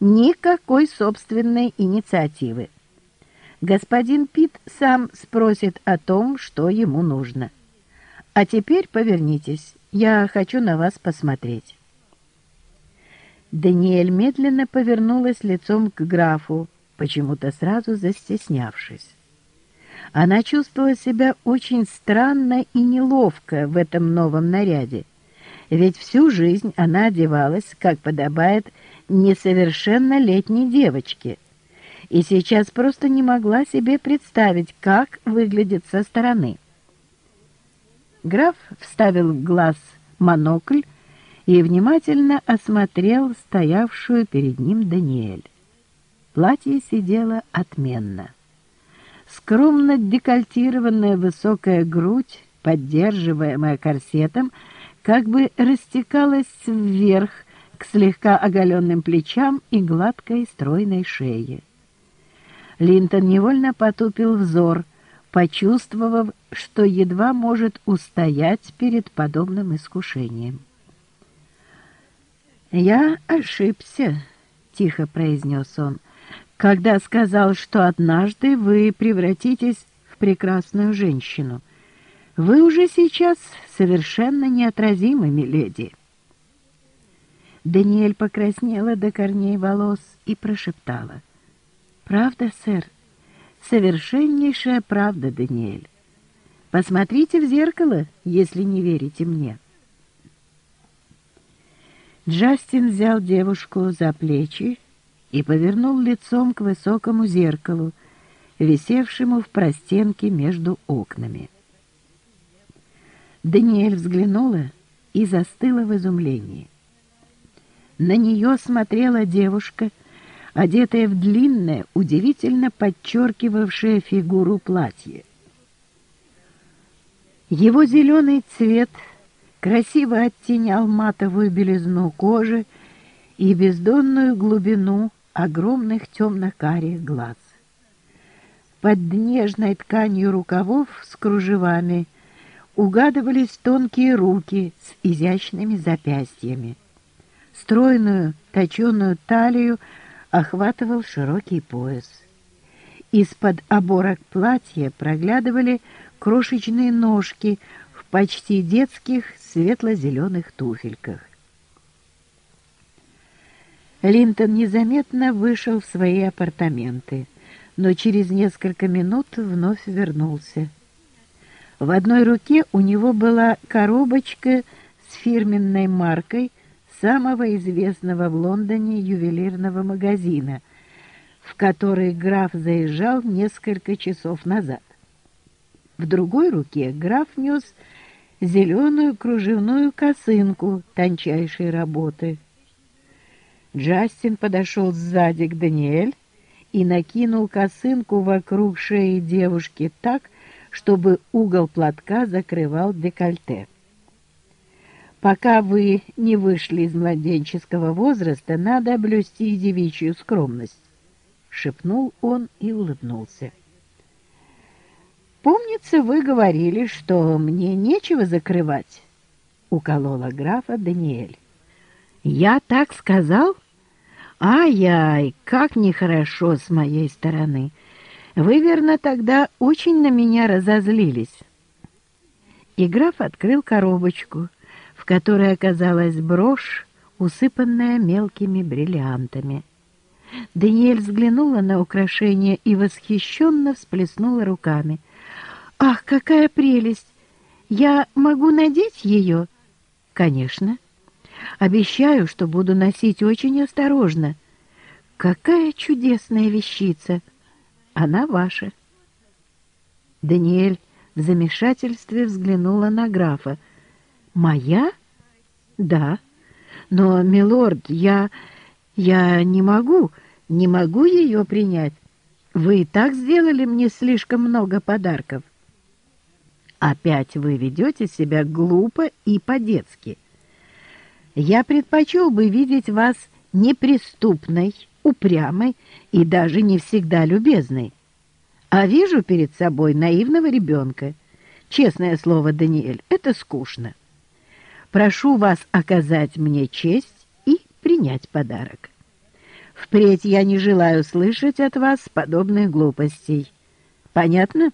никакой собственной инициативы. Господин Пит сам спросит о том, что ему нужно. А теперь повернитесь, я хочу на вас посмотреть. Даниэль медленно повернулась лицом к графу, почему-то сразу застеснявшись. Она чувствовала себя очень странно и неловко в этом новом наряде, ведь всю жизнь она одевалась, как подобает, несовершеннолетней девочке, и сейчас просто не могла себе представить, как выглядит со стороны. Граф вставил в глаз монокль и внимательно осмотрел стоявшую перед ним Даниэль. Платье сидело отменно. Скромно декольтированная высокая грудь, поддерживаемая корсетом, как бы растекалась вверх к слегка оголенным плечам и гладкой стройной шее. Линтон невольно потупил взор, почувствовав, что едва может устоять перед подобным искушением. «Я ошибся», — тихо произнес он, — «когда сказал, что однажды вы превратитесь в прекрасную женщину. Вы уже сейчас совершенно неотразимы, миледи». Даниэль покраснела до корней волос и прошептала. «Правда, сэр? Совершеннейшая правда, Даниэль. Посмотрите в зеркало, если не верите мне». Джастин взял девушку за плечи и повернул лицом к высокому зеркалу, висевшему в простенке между окнами. Даниэль взглянула и застыла в изумлении. На нее смотрела девушка, одетая в длинное, удивительно подчеркивавшее фигуру платье. Его зеленый цвет красиво оттенял матовую белизну кожи и бездонную глубину огромных темно-карих глаз. Под нежной тканью рукавов с кружевами угадывались тонкие руки с изящными запястьями. Стройную, точеную талию охватывал широкий пояс. Из-под оборок платья проглядывали крошечные ножки в почти детских светло-зеленых туфельках. Линтон незаметно вышел в свои апартаменты, но через несколько минут вновь вернулся. В одной руке у него была коробочка с фирменной маркой самого известного в Лондоне ювелирного магазина, в который граф заезжал несколько часов назад. В другой руке граф нес зеленую кружевную косынку тончайшей работы. Джастин подошел сзади к Даниэль и накинул косынку вокруг шеи девушки так, чтобы угол платка закрывал декольте. Пока вы не вышли из младенческого возраста, надо облюсти девичью скромность, — шепнул он и улыбнулся. «Помнится, вы говорили, что мне нечего закрывать», — уколола графа Даниэль. «Я так сказал? Ай-яй, как нехорошо с моей стороны. Вы, верно, тогда очень на меня разозлились». И граф открыл коробочку — в которой оказалась брошь, усыпанная мелкими бриллиантами. Даниэль взглянула на украшение и восхищенно всплеснула руками. «Ах, какая прелесть! Я могу надеть ее?» «Конечно. Обещаю, что буду носить очень осторожно. Какая чудесная вещица! Она ваша!» Даниэль в замешательстве взглянула на графа. «Моя? Да. Но, милорд, я... я не могу, не могу ее принять. Вы и так сделали мне слишком много подарков». «Опять вы ведете себя глупо и по-детски. Я предпочел бы видеть вас неприступной, упрямой и даже не всегда любезной. А вижу перед собой наивного ребенка. Честное слово, Даниэль, это скучно. Прошу вас оказать мне честь и принять подарок. Впредь я не желаю слышать от вас подобных глупостей. Понятно?»